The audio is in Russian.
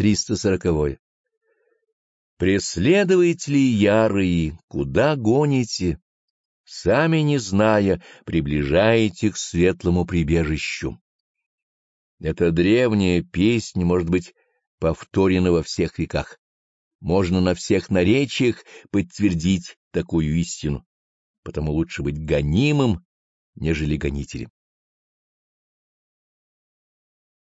340. Преследователи ярые, куда гоните? Сами не зная, приближаете к светлому прибежищу. Эта древняя песня может быть повторена во всех веках. Можно на всех наречиях подтвердить такую истину, потому лучше быть гонимым, нежели гонителем.